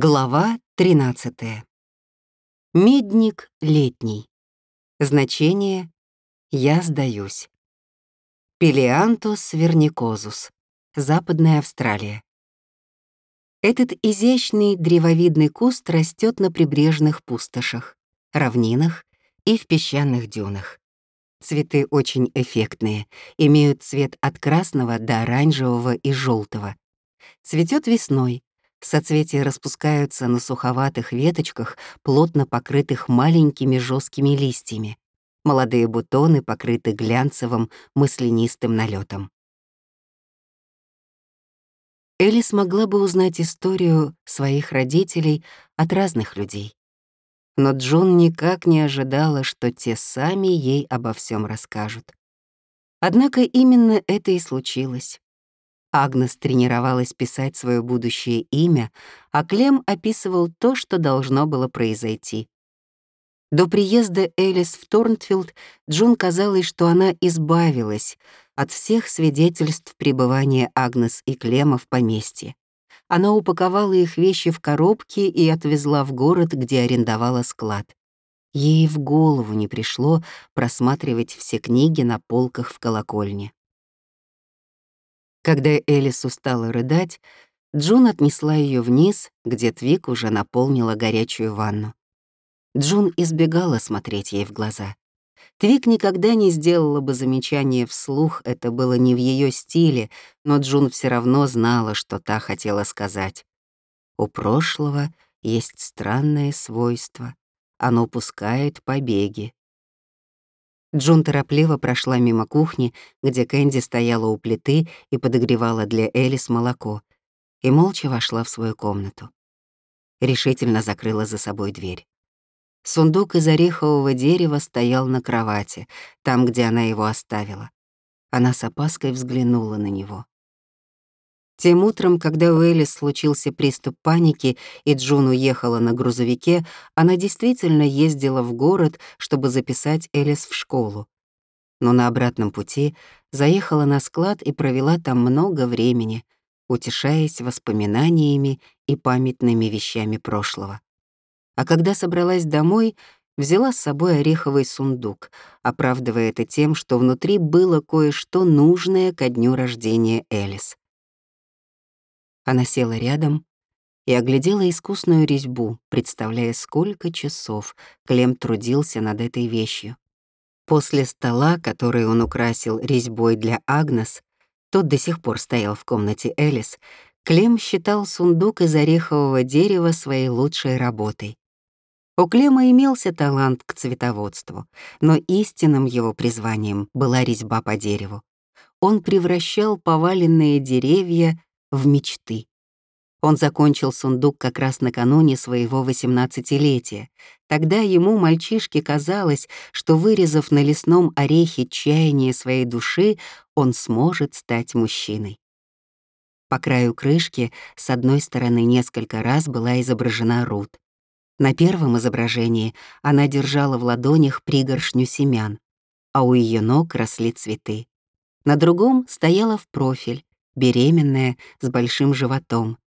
Глава 13. Медник летний. Значение «Я сдаюсь». Пелиантус верникозус. Западная Австралия. Этот изящный древовидный куст растет на прибрежных пустошах, равнинах и в песчаных дюнах. Цветы очень эффектные, имеют цвет от красного до оранжевого и желтого. Цветет весной, Соцветия распускаются на суховатых веточках, плотно покрытых маленькими жесткими листьями. Молодые бутоны покрыты глянцевым мысленистым налетом. Элли смогла бы узнать историю своих родителей от разных людей. Но Джун никак не ожидала, что те сами ей обо всем расскажут. Однако именно это и случилось. Агнес тренировалась писать свое будущее имя, а Клем описывал то, что должно было произойти. До приезда Элис в Торнтфилд Джун казалось, что она избавилась от всех свидетельств пребывания Агнес и Клема в поместье. Она упаковала их вещи в коробки и отвезла в город, где арендовала склад. Ей в голову не пришло просматривать все книги на полках в колокольне. Когда Элис устала рыдать, Джун отнесла ее вниз, где Твик уже наполнила горячую ванну. Джун избегала смотреть ей в глаза. Твик никогда не сделала бы замечание вслух, это было не в ее стиле, но Джун все равно знала, что та хотела сказать. У прошлого есть странное свойство. Оно пускает побеги. Джун торопливо прошла мимо кухни, где Кэнди стояла у плиты и подогревала для Элис молоко, и молча вошла в свою комнату. Решительно закрыла за собой дверь. Сундук из орехового дерева стоял на кровати, там, где она его оставила. Она с опаской взглянула на него. Тем утром, когда у Элис случился приступ паники и Джун уехала на грузовике, она действительно ездила в город, чтобы записать Элис в школу. Но на обратном пути заехала на склад и провела там много времени, утешаясь воспоминаниями и памятными вещами прошлого. А когда собралась домой, взяла с собой ореховый сундук, оправдывая это тем, что внутри было кое-что нужное ко дню рождения Элис. Она села рядом и оглядела искусную резьбу, представляя, сколько часов Клем трудился над этой вещью. После стола, который он украсил резьбой для Агнес, тот до сих пор стоял в комнате Элис, Клем считал сундук из орехового дерева своей лучшей работой. У Клема имелся талант к цветоводству, но истинным его призванием была резьба по дереву. Он превращал поваленные деревья в мечты. Он закончил сундук как раз накануне своего восемнадцатилетия. Тогда ему, мальчишке, казалось, что, вырезав на лесном орехе чаяние своей души, он сможет стать мужчиной. По краю крышки с одной стороны несколько раз была изображена Рут. На первом изображении она держала в ладонях пригоршню семян, а у ее ног росли цветы. На другом стояла в профиль, беременная, с большим животом.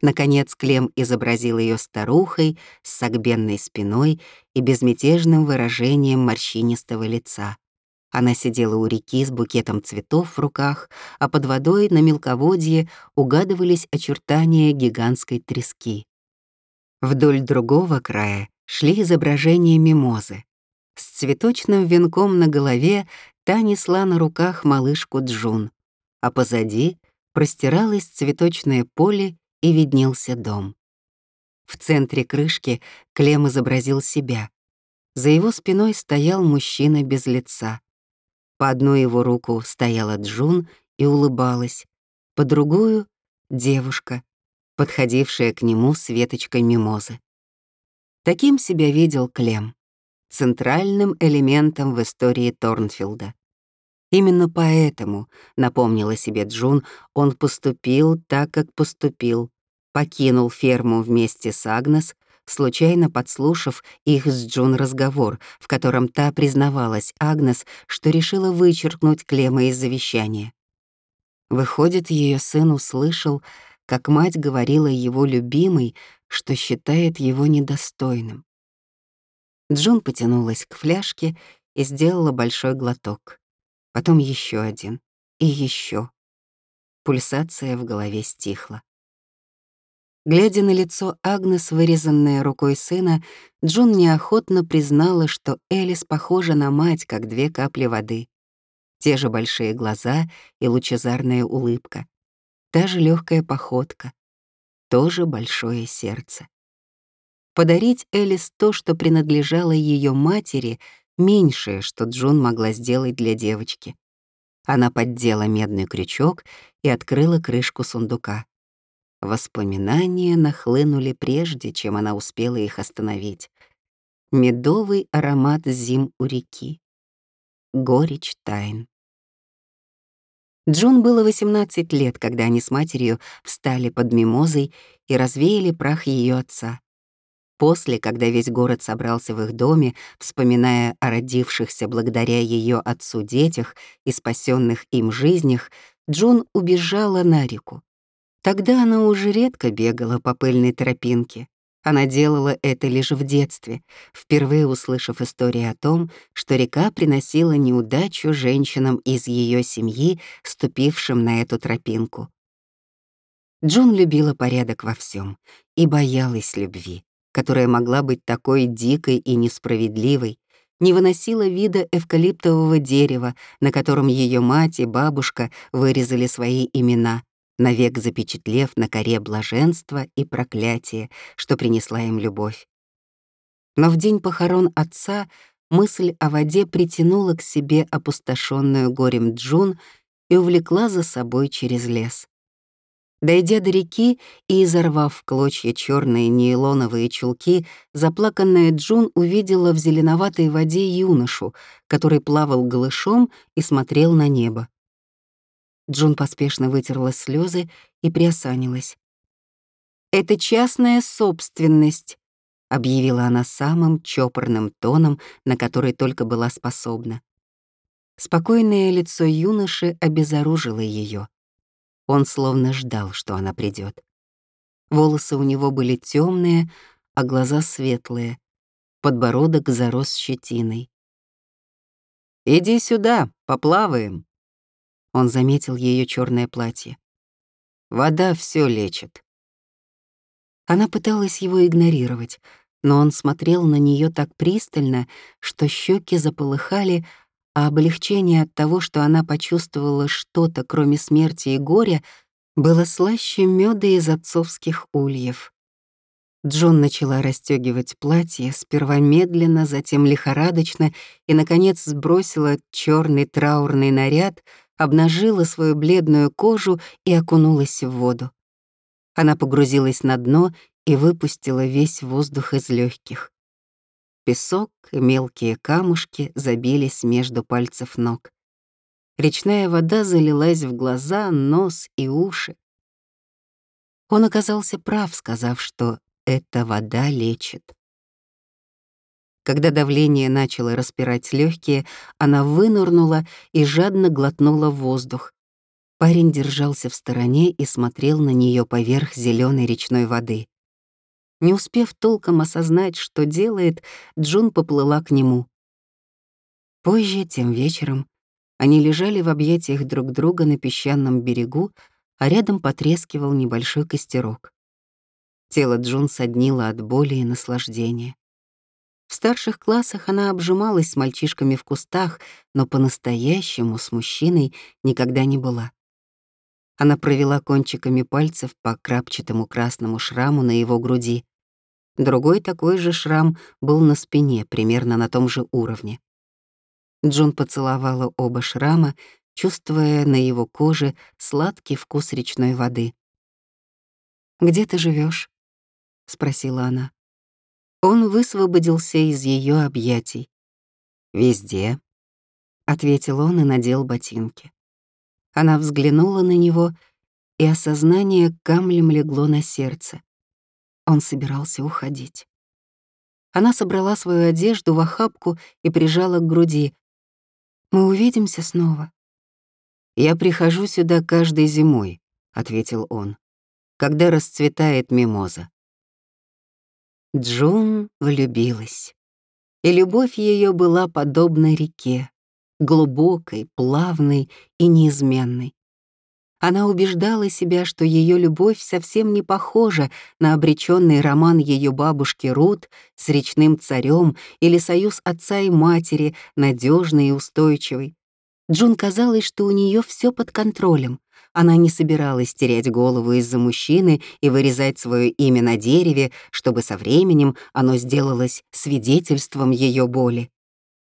Наконец Клем изобразил ее старухой с согбенной спиной и безмятежным выражением морщинистого лица. Она сидела у реки с букетом цветов в руках, а под водой на мелководье угадывались очертания гигантской трески. Вдоль другого края шли изображения мимозы. С цветочным венком на голове та несла на руках малышку Джун, а позади простиралось цветочное поле и виднелся дом. В центре крышки Клем изобразил себя. За его спиной стоял мужчина без лица. По одну его руку стояла Джун и улыбалась, по другую — девушка, подходившая к нему с веточкой мимозы. Таким себя видел Клем, центральным элементом в истории Торнфилда. Именно поэтому, напомнила себе Джун, он поступил так, как поступил, покинул ферму вместе с Агнес, случайно подслушав их с Джун разговор, в котором та признавалась Агнес, что решила вычеркнуть Клема из завещания. Выходит, ее сын услышал, как мать говорила его любимой, что считает его недостойным. Джун потянулась к фляжке и сделала большой глоток. Потом еще один и еще. Пульсация в голове стихла. Глядя на лицо Агнес, вырезанное рукой сына, Джун неохотно признала, что Элис похожа на мать, как две капли воды. Те же большие глаза и лучезарная улыбка. Та же легкая походка. Тоже большое сердце. Подарить Элис то, что принадлежало ее матери, меньшее, что Джун могла сделать для девочки. Она поддела медный крючок и открыла крышку сундука. Воспоминания нахлынули прежде, чем она успела их остановить. Медовый аромат зим у реки. Горечь тайн. Джун было 18 лет, когда они с матерью встали под мимозой и развеяли прах ее отца. После, когда весь город собрался в их доме, вспоминая о родившихся благодаря ее отцу детях и спасенных им жизнях, Джун убежала на реку. Тогда она уже редко бегала по пыльной тропинке. Она делала это лишь в детстве, впервые услышав истории о том, что река приносила неудачу женщинам из ее семьи, ступившим на эту тропинку. Джун любила порядок во всем и боялась любви, которая могла быть такой дикой и несправедливой, не выносила вида эвкалиптового дерева, на котором ее мать и бабушка вырезали свои имена, навек запечатлев на коре блаженство и проклятие, что принесла им любовь. Но в день похорон отца мысль о воде притянула к себе опустошенную горем Джун и увлекла за собой через лес. Дойдя до реки и изорвав в клочья черные нейлоновые чулки, заплаканная Джун увидела в зеленоватой воде юношу, который плавал голышом и смотрел на небо. Джун поспешно вытерла слезы и приосанилась. «Это частная собственность», — объявила она самым чопорным тоном, на который только была способна. Спокойное лицо юноши обезоружило ее. Он словно ждал, что она придет. Волосы у него были темные, а глаза светлые, подбородок зарос щетиной. «Иди сюда, поплаваем», он заметил ее черное платье. Вода все лечит. Она пыталась его игнорировать, но он смотрел на нее так пристально, что щеки заполыхали, а облегчение от того, что она почувствовала что-то, кроме смерти и горя, было слаще меда из отцовских ульев. Джон начала расстегивать платье, сперва медленно, затем лихорадочно, и, наконец, сбросила черный траурный наряд, обнажила свою бледную кожу и окунулась в воду. Она погрузилась на дно и выпустила весь воздух из легких. Песок и мелкие камушки забились между пальцев ног. Речная вода залилась в глаза, нос и уши. Он оказался прав, сказав, что эта вода лечит. Когда давление начало распирать легкие, она вынырнула и жадно глотнула воздух. Парень держался в стороне и смотрел на нее поверх зеленой речной воды. Не успев толком осознать, что делает, Джун поплыла к нему. Позже, тем вечером, они лежали в объятиях друг друга на песчаном берегу, а рядом потрескивал небольшой костерок. Тело Джун соднило от боли и наслаждения. В старших классах она обжималась с мальчишками в кустах, но по-настоящему с мужчиной никогда не была. Она провела кончиками пальцев по крапчатому красному шраму на его груди. Другой такой же шрам был на спине, примерно на том же уровне. Джун поцеловала оба шрама, чувствуя на его коже сладкий вкус речной воды. «Где ты живешь? спросила она. Он высвободился из ее объятий. «Везде», — ответил он и надел ботинки. Она взглянула на него, и осознание камлем легло на сердце. Он собирался уходить. Она собрала свою одежду в охапку и прижала к груди. «Мы увидимся снова». «Я прихожу сюда каждой зимой», — ответил он. когда расцветает мимоза. Джун влюбилась, и любовь ее была подобна реке, глубокой, плавной и неизменной. Она убеждала себя, что ее любовь совсем не похожа на обреченный роман ее бабушки Рут с речным царем или союз отца и матери, надежный и устойчивый. Джун казалось, что у нее все под контролем. Она не собиралась терять голову из-за мужчины и вырезать свое имя на дереве, чтобы со временем оно сделалось свидетельством ее боли.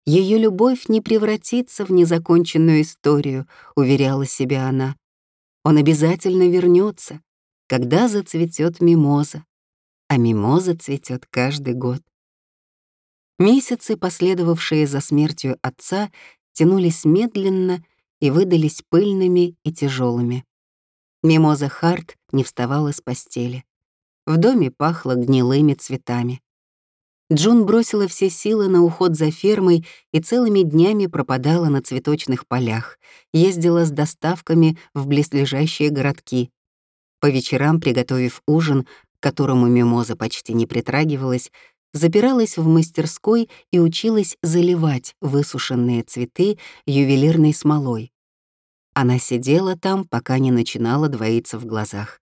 Ее любовь не превратится в незаконченную историю, уверяла себя она. Он обязательно вернется, когда зацветет мимоза. А мимоза цветет каждый год. Месяцы, последовавшие за смертью отца, тянулись медленно и выдались пыльными и тяжелыми. Мимоза Харт не вставала с постели. В доме пахло гнилыми цветами. Джун бросила все силы на уход за фермой и целыми днями пропадала на цветочных полях, ездила с доставками в близлежащие городки. По вечерам, приготовив ужин, к которому мимоза почти не притрагивалась, запиралась в мастерской и училась заливать высушенные цветы ювелирной смолой. Она сидела там, пока не начинала двоиться в глазах.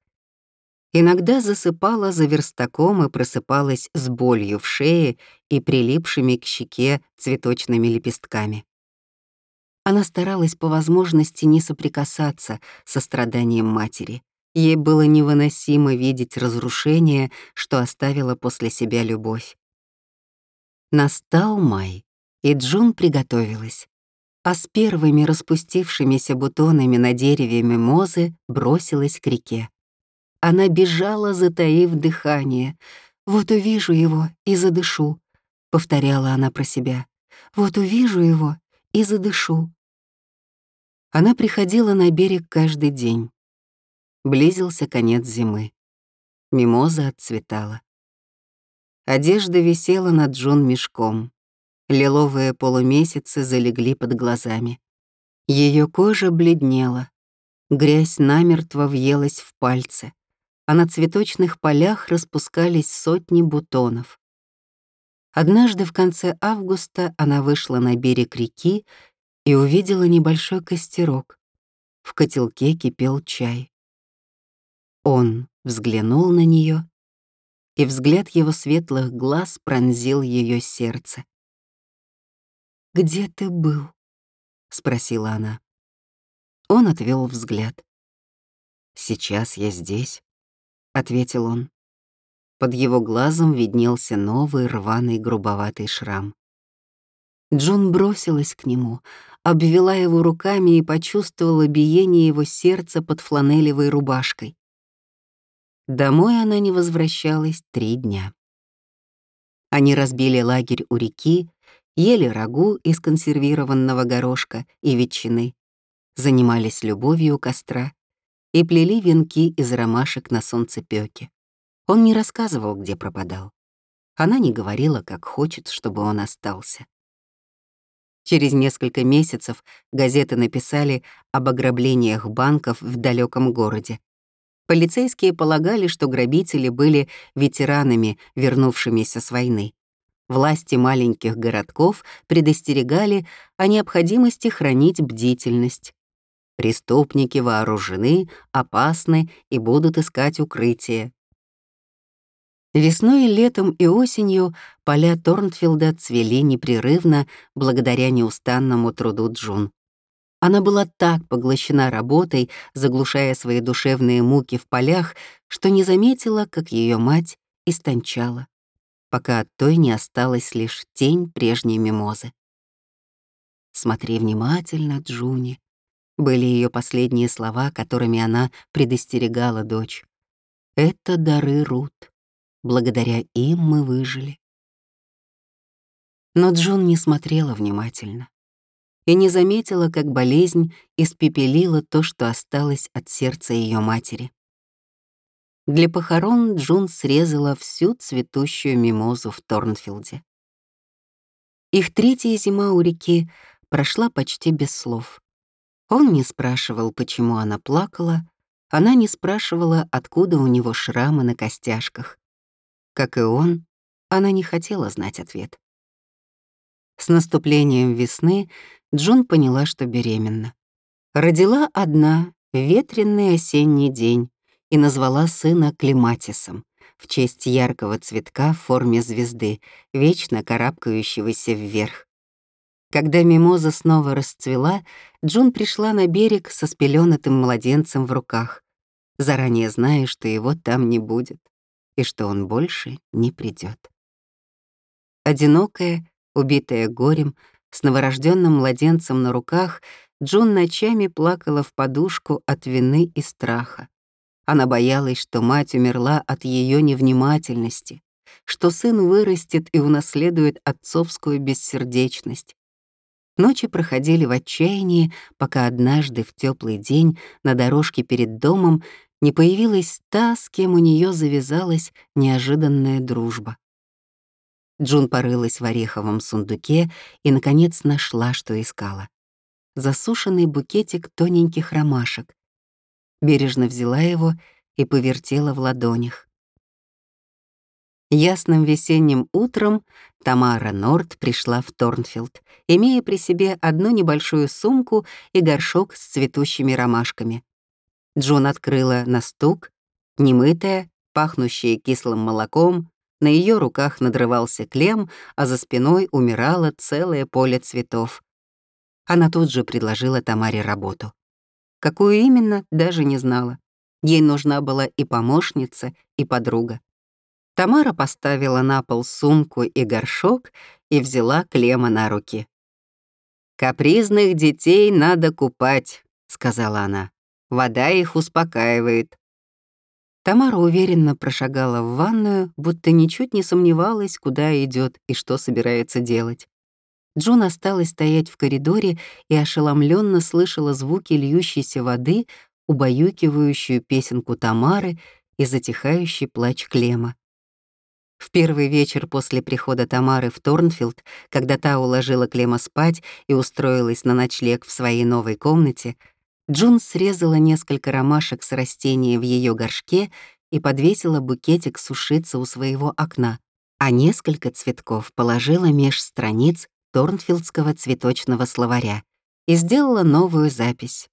Иногда засыпала за верстаком и просыпалась с болью в шее и прилипшими к щеке цветочными лепестками. Она старалась по возможности не соприкасаться со страданием матери. Ей было невыносимо видеть разрушение, что оставила после себя любовь. Настал май, и Джун приготовилась. А с первыми распустившимися бутонами на дереве мимозы бросилась к реке. Она бежала, затаив дыхание. «Вот увижу его и задышу», — повторяла она про себя. «Вот увижу его и задышу». Она приходила на берег каждый день. Близился конец зимы. Мимоза отцветала. Одежда висела над Джон мешком. Лиловые полумесяцы залегли под глазами. Ее кожа бледнела. Грязь намертво въелась в пальцы а на цветочных полях распускались сотни бутонов. Однажды в конце августа она вышла на берег реки и увидела небольшой костерок. В котелке кипел чай. Он взглянул на нее, и взгляд его светлых глаз пронзил ее сердце. «Где ты был?» — спросила она. Он отвел взгляд. «Сейчас я здесь», ответил он. Под его глазом виднелся новый рваный грубоватый шрам. Джун бросилась к нему, обвела его руками и почувствовала биение его сердца под фланелевой рубашкой. Домой она не возвращалась три дня. Они разбили лагерь у реки, ели рагу из консервированного горошка и ветчины, занимались любовью у костра и плели венки из ромашек на солнцепёке. Он не рассказывал, где пропадал. Она не говорила, как хочет, чтобы он остался. Через несколько месяцев газеты написали об ограблениях банков в далеком городе. Полицейские полагали, что грабители были ветеранами, вернувшимися с войны. Власти маленьких городков предостерегали о необходимости хранить бдительность. Преступники вооружены, опасны и будут искать укрытие. Весной, летом и осенью поля Торнфилда цвели непрерывно благодаря неустанному труду Джун. Она была так поглощена работой, заглушая свои душевные муки в полях, что не заметила, как ее мать истончала, пока от той не осталась лишь тень прежней мимозы. «Смотри внимательно, Джуни», были ее последние слова, которыми она предостерегала дочь. «Это дары Рут. Благодаря им мы выжили». Но Джун не смотрела внимательно и не заметила, как болезнь испепелила то, что осталось от сердца ее матери. Для похорон Джун срезала всю цветущую мимозу в Торнфилде. Их третья зима у реки прошла почти без слов. Он не спрашивал, почему она плакала, Она не спрашивала, откуда у него шрамы на костяшках. Как и он, она не хотела знать ответ. С наступлением весны Джун поняла, что беременна. Родила одна, ветренный осенний день, и назвала сына Климатисом в честь яркого цветка в форме звезды, вечно карабкающегося вверх. Когда мимоза снова расцвела, Джун пришла на берег со спеленатым младенцем в руках, заранее зная, что его там не будет и что он больше не придет. Одинокая, убитая горем, с новорожденным младенцем на руках, Джун ночами плакала в подушку от вины и страха. Она боялась, что мать умерла от ее невнимательности, что сын вырастет и унаследует отцовскую бессердечность. Ночи проходили в отчаянии, пока однажды в теплый день на дорожке перед домом не появилась та, с кем у нее завязалась неожиданная дружба. Джун порылась в ореховом сундуке и, наконец, нашла, что искала. Засушенный букетик тоненьких ромашек, бережно взяла его и повертела в ладонях. Ясным весенним утром Тамара Норт пришла в Торнфилд, имея при себе одну небольшую сумку и горшок с цветущими ромашками. Джон открыла на стук, немытая, пахнущая кислым молоком, на ее руках надрывался клем, а за спиной умирало целое поле цветов. Она тут же предложила Тамаре работу. Какую именно, даже не знала. Ей нужна была и помощница, и подруга. Тамара поставила на пол сумку и горшок и взяла Клема на руки. «Капризных детей надо купать», — сказала она. «Вода их успокаивает». Тамара уверенно прошагала в ванную, будто ничуть не сомневалась, куда идет и что собирается делать. Джун осталась стоять в коридоре и ошеломленно слышала звуки льющейся воды, убаюкивающую песенку Тамары и затихающий плач Клема. В первый вечер после прихода Тамары в Торнфилд, когда та уложила Клема спать и устроилась на ночлег в своей новой комнате, Джун срезала несколько ромашек с растения в ее горшке и подвесила букетик сушиться у своего окна, а несколько цветков положила меж страниц Торнфилдского цветочного словаря и сделала новую запись.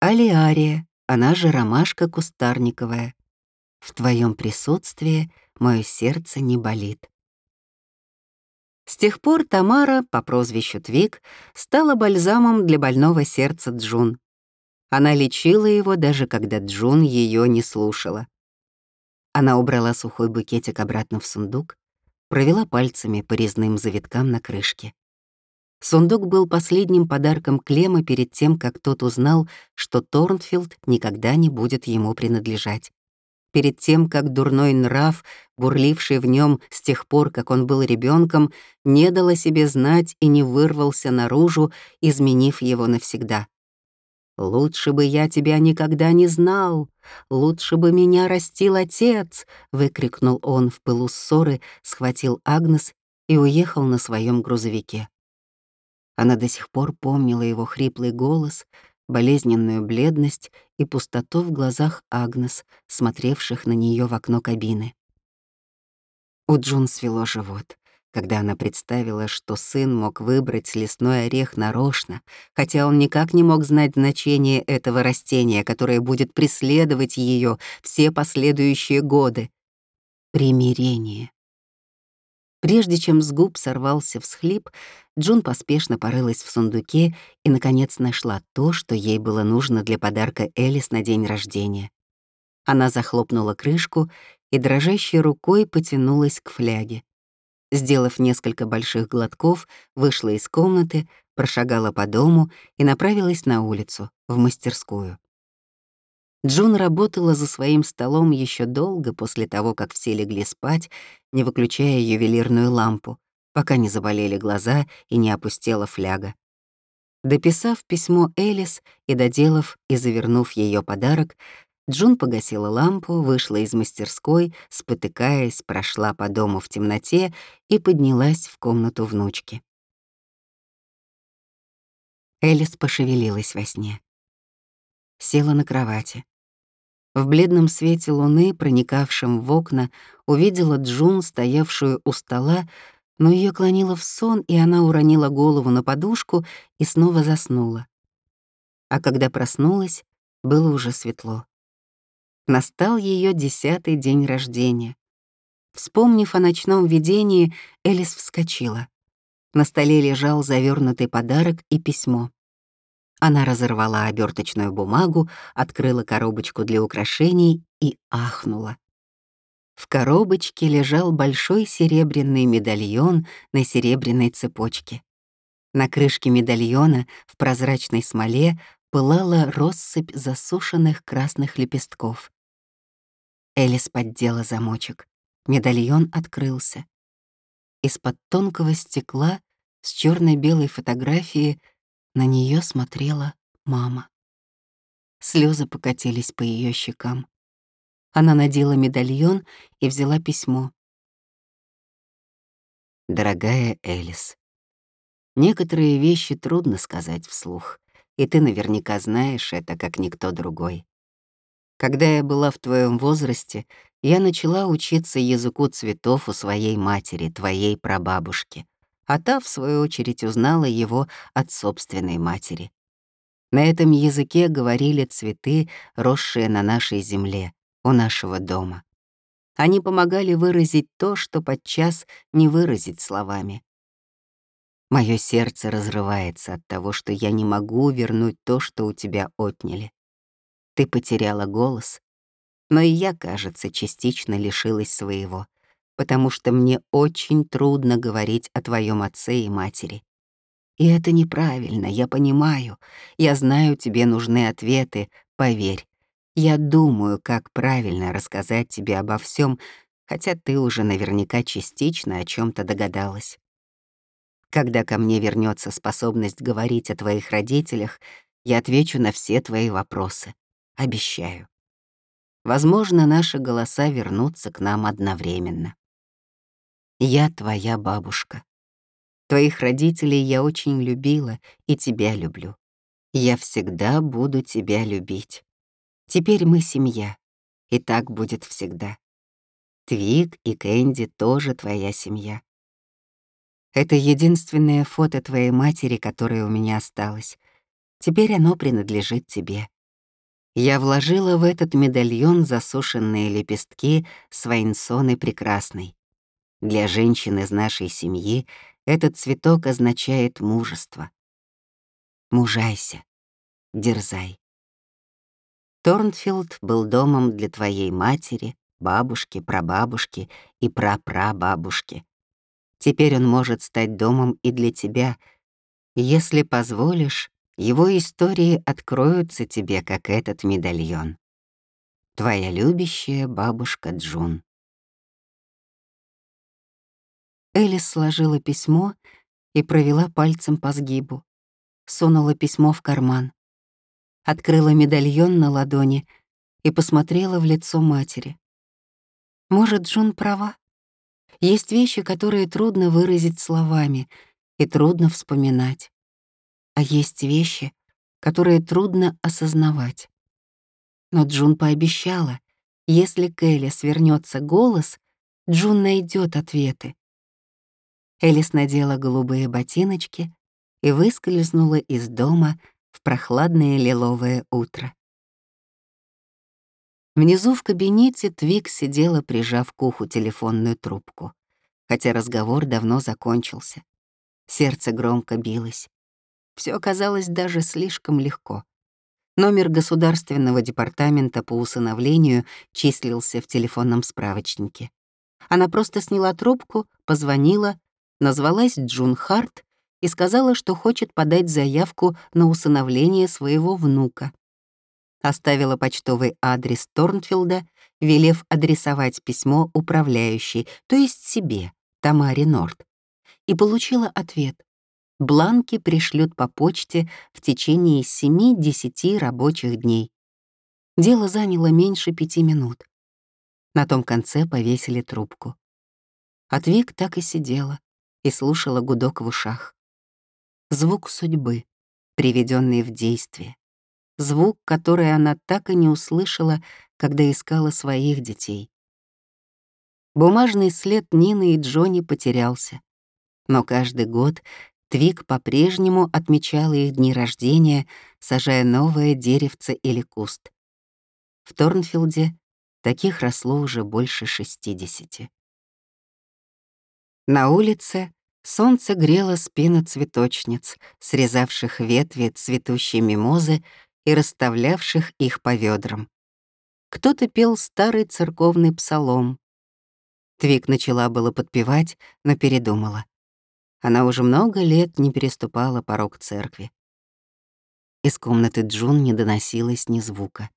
Алиария, она же ромашка кустарниковая. В твоем присутствии мое сердце не болит. С тех пор Тамара, по прозвищу Твик, стала бальзамом для больного сердца Джун. Она лечила его, даже когда Джун ее не слушала. Она убрала сухой букетик обратно в сундук, провела пальцами по резным завиткам на крышке. Сундук был последним подарком Клема перед тем, как тот узнал, что Торнфилд никогда не будет ему принадлежать. Перед тем, как дурной нрав, бурливший в нем с тех пор, как он был ребенком, не дал о себе знать и не вырвался наружу, изменив его навсегда. «Лучше бы я тебя никогда не знал, лучше бы меня растил отец!» — выкрикнул он в пылу ссоры, схватил Агнес и уехал на своем грузовике. Она до сих пор помнила его хриплый голос, болезненную бледность и пустоту в глазах Агнес, смотревших на нее в окно кабины. У Джун свело живот когда она представила, что сын мог выбрать лесной орех нарочно, хотя он никак не мог знать значение этого растения, которое будет преследовать ее все последующие годы. Примирение. Прежде чем с губ сорвался всхлип, Джун поспешно порылась в сундуке и, наконец, нашла то, что ей было нужно для подарка Элис на день рождения. Она захлопнула крышку и дрожащей рукой потянулась к фляге. Сделав несколько больших глотков, вышла из комнаты, прошагала по дому и направилась на улицу, в мастерскую. Джун работала за своим столом еще долго после того, как все легли спать, не выключая ювелирную лампу, пока не заболели глаза и не опустела фляга. Дописав письмо Элис и доделав и завернув ее подарок, Джун погасила лампу, вышла из мастерской, спотыкаясь, прошла по дому в темноте и поднялась в комнату внучки. Элис пошевелилась во сне. Села на кровати, В бледном свете луны, проникавшем в окна, увидела Джун, стоявшую у стола, но ее клонило в сон, и она уронила голову на подушку и снова заснула. А когда проснулась, было уже светло. Настал ее десятый день рождения. Вспомнив о ночном видении, Элис вскочила. На столе лежал завернутый подарок и письмо. Она разорвала оберточную бумагу, открыла коробочку для украшений и ахнула. В коробочке лежал большой серебряный медальон на серебряной цепочке. На крышке медальона в прозрачной смоле пылала россыпь засушенных красных лепестков. Элис поддела замочек. Медальон открылся. Из-под тонкого стекла с черно белой фотографии на нее смотрела мама. Слезы покатились по ее щекам. Она надела медальон и взяла письмо. «Дорогая Элис, некоторые вещи трудно сказать вслух, и ты наверняка знаешь это, как никто другой. Когда я была в твоем возрасте, я начала учиться языку цветов у своей матери, твоей прабабушки а та, в свою очередь, узнала его от собственной матери. На этом языке говорили цветы, росшие на нашей земле, у нашего дома. Они помогали выразить то, что подчас не выразить словами. Мое сердце разрывается от того, что я не могу вернуть то, что у тебя отняли. Ты потеряла голос, но и я, кажется, частично лишилась своего — потому что мне очень трудно говорить о твоем отце и матери. И это неправильно, я понимаю. Я знаю, тебе нужны ответы, поверь. Я думаю, как правильно рассказать тебе обо всем, хотя ты уже наверняка частично о чем то догадалась. Когда ко мне вернется способность говорить о твоих родителях, я отвечу на все твои вопросы. Обещаю. Возможно, наши голоса вернутся к нам одновременно. Я твоя бабушка. Твоих родителей я очень любила и тебя люблю. Я всегда буду тебя любить. Теперь мы семья, и так будет всегда. Твик и Кэнди тоже твоя семья. Это единственное фото твоей матери, которое у меня осталось. Теперь оно принадлежит тебе. Я вложила в этот медальон засушенные лепестки свайнсоны прекрасной. Для женщин из нашей семьи этот цветок означает мужество. Мужайся, дерзай. Торнфилд был домом для твоей матери, бабушки, прабабушки и прапрабабушки. Теперь он может стать домом и для тебя. Если позволишь, его истории откроются тебе, как этот медальон. Твоя любящая бабушка Джун. Элис сложила письмо и провела пальцем по сгибу. Сунула письмо в карман. Открыла медальон на ладони и посмотрела в лицо матери. Может, Джун права? Есть вещи, которые трудно выразить словами и трудно вспоминать. А есть вещи, которые трудно осознавать. Но Джун пообещала, если к Элис вернется голос, Джун найдет ответы. Элис надела голубые ботиночки и выскользнула из дома в прохладное лиловое утро. Внизу в кабинете Твик сидела, прижав к уху телефонную трубку, хотя разговор давно закончился. Сердце громко билось. Все оказалось даже слишком легко. Номер Государственного департамента по усыновлению числился в телефонном справочнике. Она просто сняла трубку, позвонила назвалась Джун Харт и сказала, что хочет подать заявку на усыновление своего внука. Оставила почтовый адрес Торнфилда, велев адресовать письмо управляющей, то есть себе, Тамаре Норт, и получила ответ. Бланки пришлют по почте в течение 7-10 рабочих дней. Дело заняло меньше пяти минут. На том конце повесили трубку. Отвик так и сидела, и слушала гудок в ушах. Звук судьбы, приведенный в действие. звук, который она так и не услышала, когда искала своих детей. Бумажный след Нины и Джонни потерялся. Но каждый год Твик по-прежнему отмечала их дни рождения, сажая новое деревце или куст. В Торнфилде таких росло уже больше 60. На улице солнце грело спины цветочниц, срезавших ветви цветущей мимозы и расставлявших их по ведрам. Кто-то пел старый церковный псалом. Твик начала было подпевать, но передумала. Она уже много лет не переступала порог церкви. Из комнаты Джун не доносилось ни звука.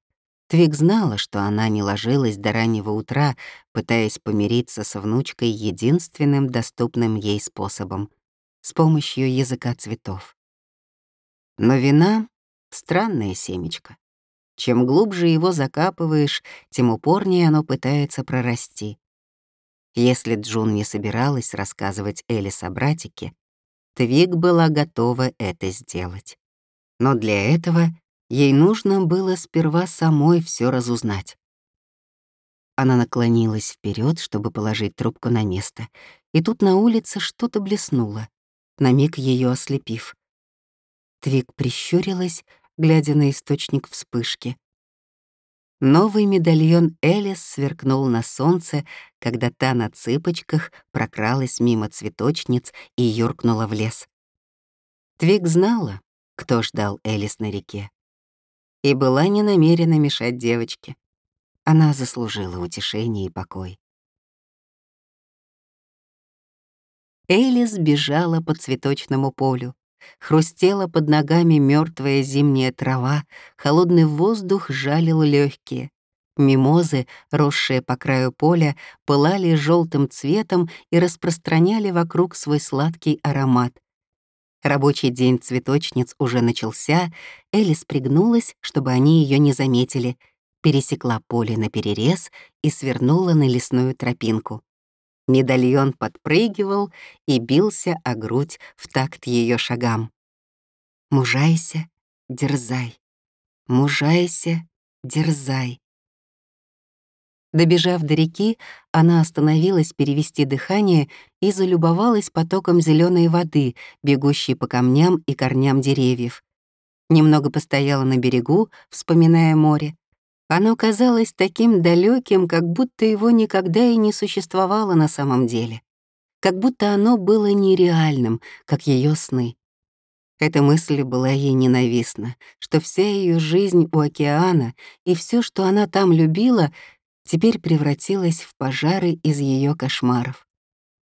Твик знала, что она не ложилась до раннего утра, пытаясь помириться со внучкой единственным доступным ей способом — с помощью языка цветов. Но вина — странное семечко. Чем глубже его закапываешь, тем упорнее оно пытается прорасти. Если Джун не собиралась рассказывать Элис о братике, Твик была готова это сделать. Но для этого ей нужно было сперва самой все разузнать. Она наклонилась вперед, чтобы положить трубку на место, и тут на улице что-то блеснуло, на миг ее ослепив. Твик прищурилась, глядя на источник вспышки. Новый медальон Элис сверкнул на солнце, когда та на цыпочках прокралась мимо цветочниц и юркнула в лес. Твик знала, кто ждал Элис на реке, и была не намерена мешать девочке. Она заслужила утешение и покой. Элис бежала по цветочному полю. Хрустела под ногами мертвая зимняя трава, холодный воздух жалил легкие. Мимозы, росшие по краю поля, пылали желтым цветом и распространяли вокруг свой сладкий аромат. Рабочий день цветочниц уже начался, Элис пригнулась, чтобы они ее не заметили, пересекла поле на перерез и свернула на лесную тропинку. Медальон подпрыгивал и бился о грудь в такт ее шагам. «Мужайся, дерзай, мужайся, дерзай». Добежав до реки, она остановилась перевести дыхание и залюбовалась потоком зеленой воды, бегущей по камням и корням деревьев. Немного постояла на берегу, вспоминая море, оно казалось таким далеким, как будто его никогда и не существовало на самом деле. Как будто оно было нереальным, как ее сны. Эта мысль была ей ненавистна, что вся ее жизнь у океана и все, что она там любила, теперь превратилась в пожары из ее кошмаров.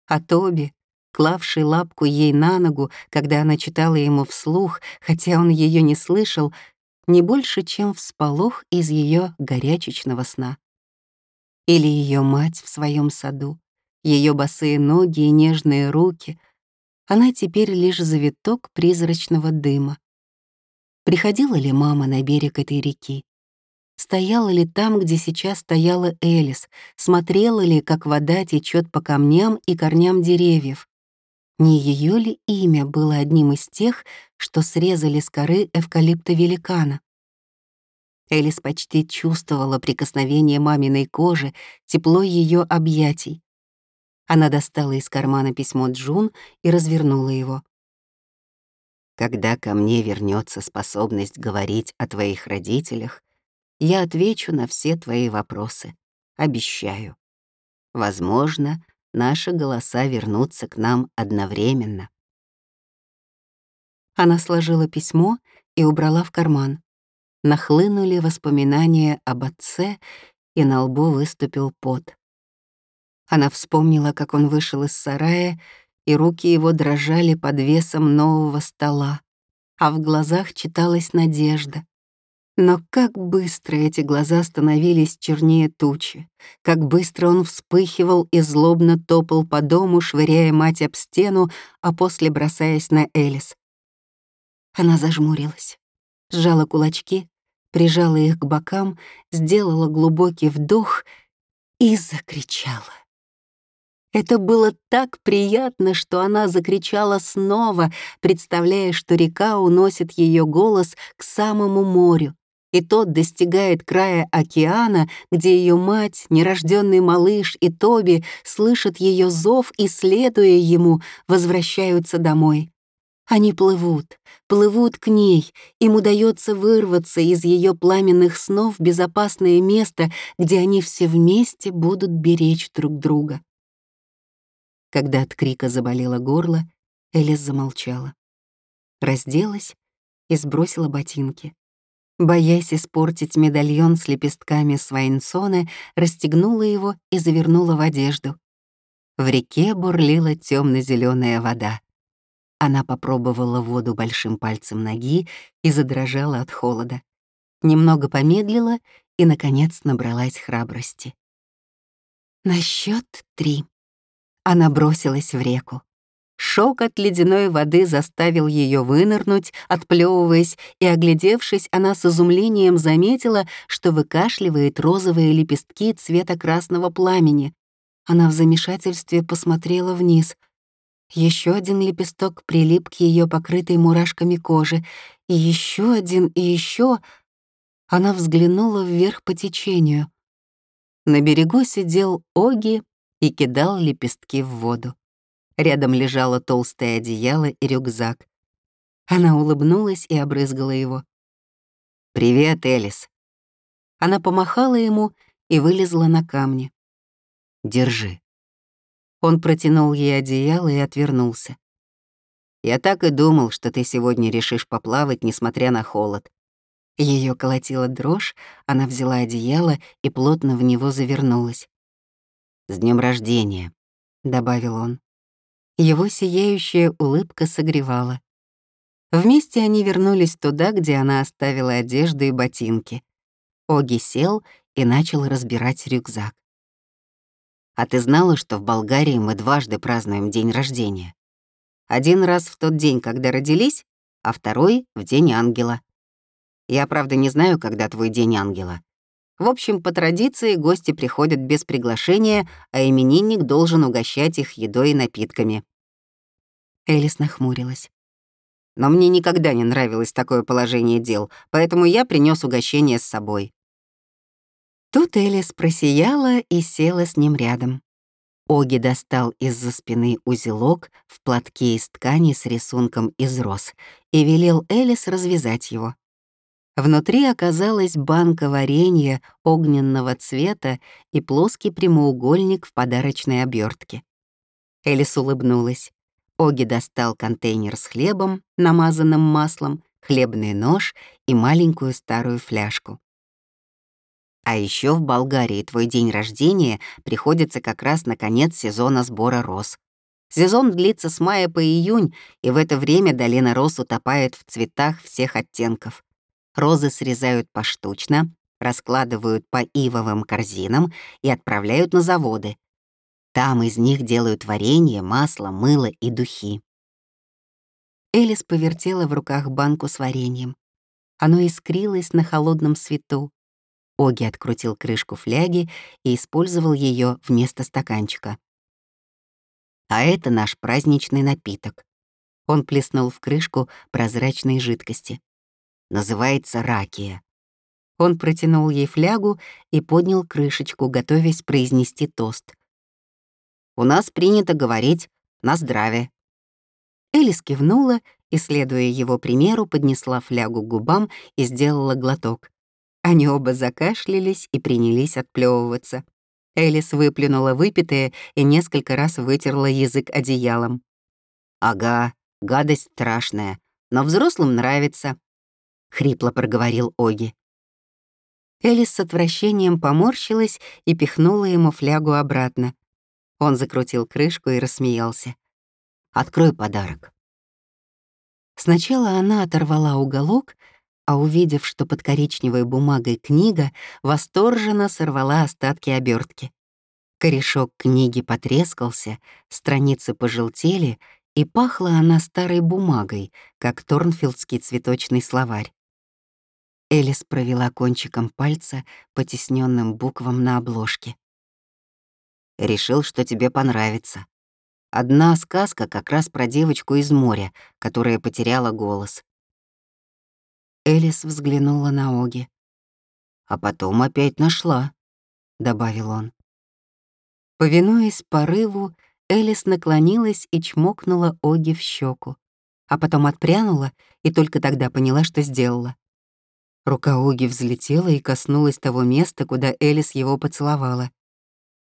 А Тоби, клавший лапку ей на ногу, когда она читала ему вслух, хотя он ее не слышал, не больше, чем всполох из ее горячечного сна. Или ее мать в своем саду, ее босые ноги и нежные руки. Она теперь лишь завиток призрачного дыма. Приходила ли мама на берег этой реки? Стояла ли там, где сейчас стояла Элис? Смотрела ли, как вода течет по камням и корням деревьев? Не ее ли имя было одним из тех, что срезали с коры эвкалипта великана? Элис почти чувствовала прикосновение маминой кожи, тепло ее объятий. Она достала из кармана письмо Джун и развернула его. «Когда ко мне вернется способность говорить о твоих родителях, я отвечу на все твои вопросы. Обещаю. Возможно, наши голоса вернутся к нам одновременно. Она сложила письмо и убрала в карман. Нахлынули воспоминания об отце, и на лбу выступил пот. Она вспомнила, как он вышел из сарая, и руки его дрожали под весом нового стола, а в глазах читалась надежда. Но как быстро эти глаза становились чернее тучи, как быстро он вспыхивал и злобно топал по дому, швыряя мать об стену, а после бросаясь на Элис. Она зажмурилась, сжала кулачки, прижала их к бокам, сделала глубокий вдох и закричала. Это было так приятно, что она закричала снова, представляя, что река уносит ее голос к самому морю, и тот достигает края океана, где ее мать, нерожденный малыш и Тоби слышат ее зов и, следуя ему, возвращаются домой. Они плывут, плывут к ней, им удается вырваться из ее пламенных снов в безопасное место, где они все вместе будут беречь друг друга. Когда от крика заболело горло, Элис замолчала. Разделась и сбросила ботинки. Боясь испортить медальон с лепестками свайнсона, расстегнула его и завернула в одежду. В реке бурлила темно зеленая вода. Она попробовала воду большим пальцем ноги и задрожала от холода. Немного помедлила и, наконец, набралась храбрости. На счет три. Она бросилась в реку. Шок от ледяной воды заставил ее вынырнуть, отплевываясь, и, оглядевшись, она с изумлением заметила, что выкашливает розовые лепестки цвета красного пламени. Она в замешательстве посмотрела вниз. Еще один лепесток прилип к ее покрытой мурашками кожи, и еще один, и еще. Она взглянула вверх по течению. На берегу сидел Оги и кидал лепестки в воду. Рядом лежало толстое одеяло и рюкзак. Она улыбнулась и обрызгала его. «Привет, Элис». Она помахала ему и вылезла на камни. «Держи». Он протянул ей одеяло и отвернулся. «Я так и думал, что ты сегодня решишь поплавать, несмотря на холод». Ее колотила дрожь, она взяла одеяло и плотно в него завернулась. «С днем рождения», — добавил он. Его сияющая улыбка согревала. Вместе они вернулись туда, где она оставила одежду и ботинки. Оги сел и начал разбирать рюкзак. А ты знала, что в Болгарии мы дважды празднуем день рождения? Один раз в тот день, когда родились, а второй — в день ангела. Я, правда, не знаю, когда твой день ангела. В общем, по традиции гости приходят без приглашения, а именинник должен угощать их едой и напитками. Элис нахмурилась. Но мне никогда не нравилось такое положение дел, поэтому я принес угощение с собой. Тут Элис просияла и села с ним рядом. Оги достал из-за спины узелок в платке из ткани с рисунком из роз и велел Элис развязать его. Внутри оказалась банка варенья огненного цвета и плоский прямоугольник в подарочной обертке. Элис улыбнулась. Оги достал контейнер с хлебом, намазанным маслом, хлебный нож и маленькую старую фляжку. А еще в Болгарии твой день рождения приходится как раз на конец сезона сбора роз. Сезон длится с мая по июнь, и в это время долина роз утопает в цветах всех оттенков. Розы срезают поштучно, раскладывают по ивовым корзинам и отправляют на заводы. Там из них делают варенье, масло, мыло и духи. Элис повертела в руках банку с вареньем. Оно искрилось на холодном свету, Оги открутил крышку фляги и использовал ее вместо стаканчика. «А это наш праздничный напиток». Он плеснул в крышку прозрачной жидкости. «Называется ракия». Он протянул ей флягу и поднял крышечку, готовясь произнести тост. «У нас принято говорить «на здравие». Элис кивнула и, следуя его примеру, поднесла флягу к губам и сделала глоток. Они оба закашлялись и принялись отплевываться. Элис выплюнула выпитое и несколько раз вытерла язык одеялом. «Ага, гадость страшная, но взрослым нравится», — хрипло проговорил Оги. Элис с отвращением поморщилась и пихнула ему флягу обратно. Он закрутил крышку и рассмеялся. «Открой подарок». Сначала она оторвала уголок, а увидев, что под коричневой бумагой книга, восторженно сорвала остатки обертки. Корешок книги потрескался, страницы пожелтели, и пахла она старой бумагой, как Торнфилдский цветочный словарь. Элис провела кончиком пальца по тесненным буквам на обложке. «Решил, что тебе понравится. Одна сказка как раз про девочку из моря, которая потеряла голос. Элис взглянула на Оги. а потом опять нашла», — добавил он. Повинуясь порыву, Элис наклонилась и чмокнула Оги в щеку, а потом отпрянула и только тогда поняла, что сделала. Рука Оги взлетела и коснулась того места, куда Элис его поцеловала.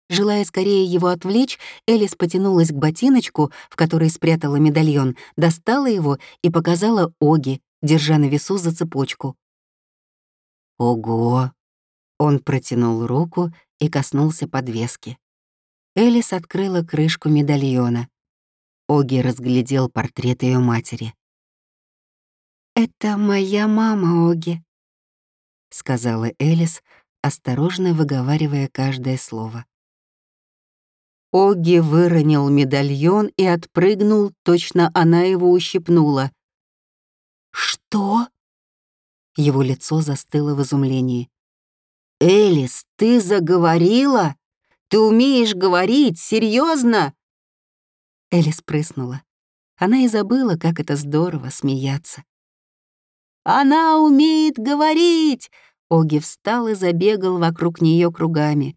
Желая скорее его отвлечь, Элис потянулась к ботиночку, в который спрятала медальон, достала его и показала Оги, держа на весу за цепочку. «Ого!» Он протянул руку и коснулся подвески. Элис открыла крышку медальона. Оги разглядел портрет ее матери. «Это моя мама, Оги», — сказала Элис, осторожно выговаривая каждое слово. Оги выронил медальон и отпрыгнул, точно она его ущипнула. «Что?» Его лицо застыло в изумлении. «Элис, ты заговорила? Ты умеешь говорить, серьезно? Элис прыснула. Она и забыла, как это здорово смеяться. «Она умеет говорить!» Оги встал и забегал вокруг нее кругами.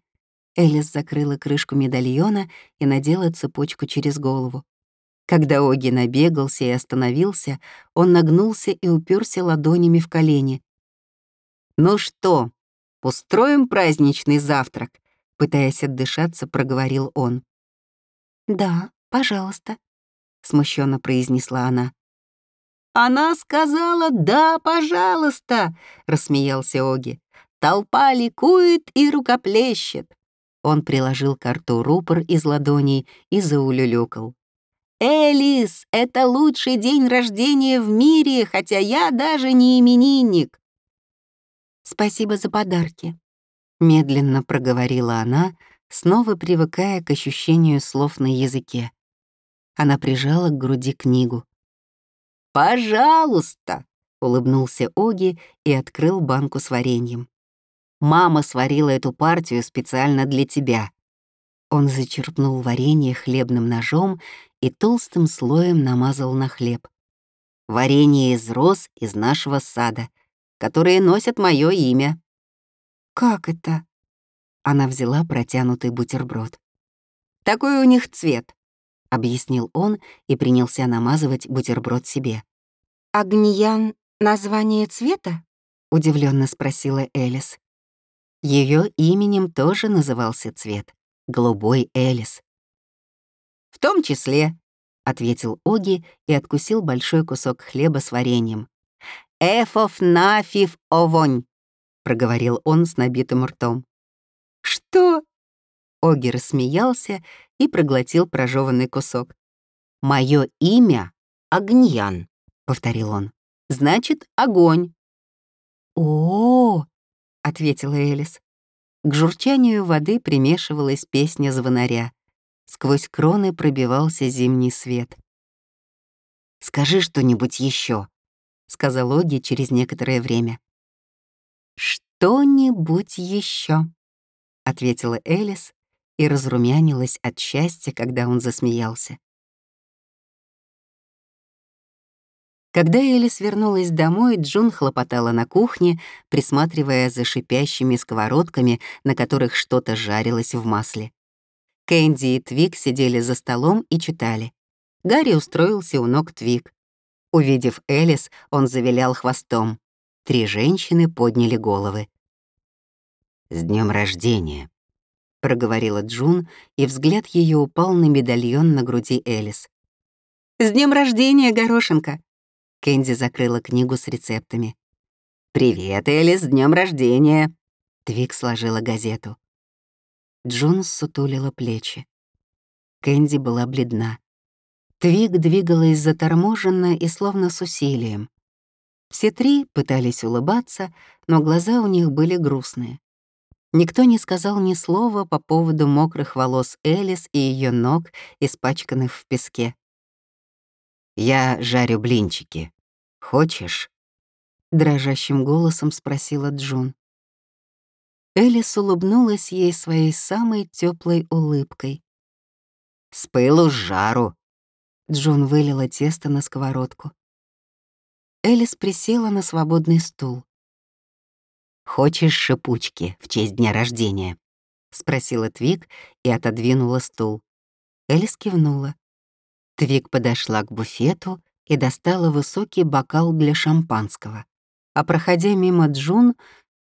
Элис закрыла крышку медальона и надела цепочку через голову. Когда Оги набегался и остановился, он нагнулся и уперся ладонями в колени. «Ну что, устроим праздничный завтрак?» Пытаясь отдышаться, проговорил он. «Да, пожалуйста», — смущенно произнесла она. «Она сказала «да, пожалуйста», — рассмеялся Оги. «Толпа ликует и рукоплещет». Он приложил карту рупор из ладоней и заулюлюкал. «Элис, это лучший день рождения в мире, хотя я даже не именинник». «Спасибо за подарки», — медленно проговорила она, снова привыкая к ощущению слов на языке. Она прижала к груди книгу. «Пожалуйста!» — улыбнулся Оги и открыл банку с вареньем. «Мама сварила эту партию специально для тебя». Он зачерпнул варенье хлебным ножом и толстым слоем намазал на хлеб. «Варенье из роз из нашего сада, которые носят мое имя». «Как это?» Она взяла протянутый бутерброд. «Такой у них цвет объяснил он и принялся намазывать бутерброд себе. «Агниян — название цвета?» — удивленно спросила Элис. Ее именем тоже назывался цвет — голубой Элис. «В том числе», — ответил Оги и откусил большой кусок хлеба с вареньем. «Эфов нафив овонь», — проговорил он с набитым ртом. «Что?» Оги рассмеялся и проглотил прожеванный кусок. «Мое имя — Огньян», — повторил он. «Значит, огонь». «О-о-о!» — ответила Элис. К журчанию воды примешивалась песня звонаря. Сквозь кроны пробивался зимний свет. «Скажи что-нибудь еще, сказал Оги через некоторое время. «Что-нибудь еще, ответила Элис и разрумянилась от счастья, когда он засмеялся. Когда Элис вернулась домой, Джун хлопотала на кухне, присматривая за шипящими сковородками, на которых что-то жарилось в масле. Кэнди и Твик сидели за столом и читали. Гарри устроился у ног Твик. Увидев Элис, он завилял хвостом. Три женщины подняли головы. «С днем рождения!» Проговорила Джун, и взгляд ее упал на медальон на груди Элис. «С днем рождения, горошинка!» Кэнди закрыла книгу с рецептами. «Привет, Элис, с днем рождения!» Твик сложила газету. Джун сутулила плечи. Кэнди была бледна. Твик двигалась заторможенно и словно с усилием. Все три пытались улыбаться, но глаза у них были грустные. Никто не сказал ни слова по поводу мокрых волос Элис и ее ног, испачканных в песке. «Я жарю блинчики. Хочешь?» — дрожащим голосом спросила Джун. Элис улыбнулась ей своей самой теплой улыбкой. «С пылу с жару!» Джун вылила тесто на сковородку. Элис присела на свободный стул. «Хочешь шипучки в честь дня рождения?» — спросила Твик и отодвинула стул. Элис кивнула. Твик подошла к буфету и достала высокий бокал для шампанского, а, проходя мимо Джун,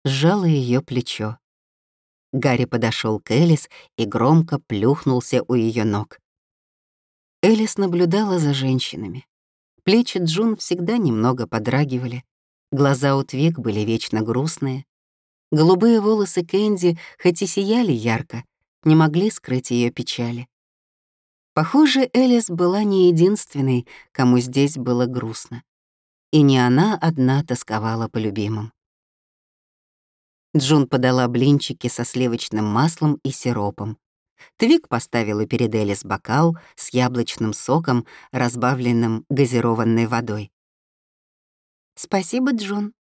сжала ее плечо. Гарри подошел к Элис и громко плюхнулся у ее ног. Элис наблюдала за женщинами. Плечи Джун всегда немного подрагивали. Глаза у Твик были вечно грустные. Голубые волосы Кэнди, хоть и сияли ярко, не могли скрыть ее печали. Похоже, Элис была не единственной, кому здесь было грустно. И не она одна тосковала по любимым. Джун подала блинчики со сливочным маслом и сиропом. Твик поставила перед Элис бокал с яблочным соком, разбавленным газированной водой. «Спасибо, Джун.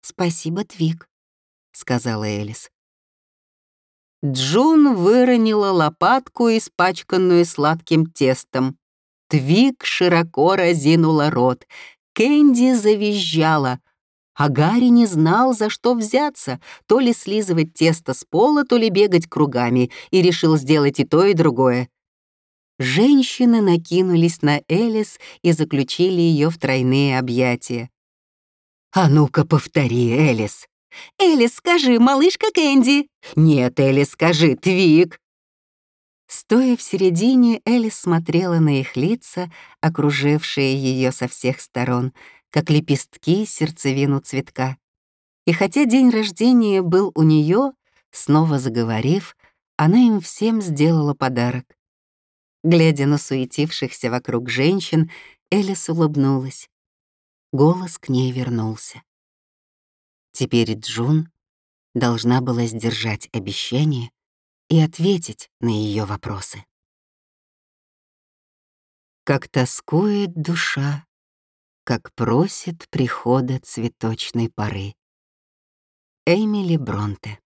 Спасибо, Твик», — сказала Элис. Джун выронила лопатку, испачканную сладким тестом. Твик широко разинула рот. Кэнди завизжала, а Гарри не знал, за что взяться, то ли слизывать тесто с пола, то ли бегать кругами, и решил сделать и то, и другое. Женщины накинулись на Элис и заключили ее в тройные объятия. «А ну-ка, повтори, Элис!» «Элис, скажи, малышка Кэнди!» «Нет, Элис, скажи, Твик!» Стоя в середине, Элис смотрела на их лица, окружившие ее со всех сторон, как лепестки сердцевину цветка. И хотя день рождения был у нее, снова заговорив, она им всем сделала подарок. Глядя на суетившихся вокруг женщин, Элис улыбнулась. Голос к ней вернулся. Теперь Джун должна была сдержать обещание и ответить на ее вопросы. Как тоскует душа, как просит прихода цветочной поры. Эмили Бронте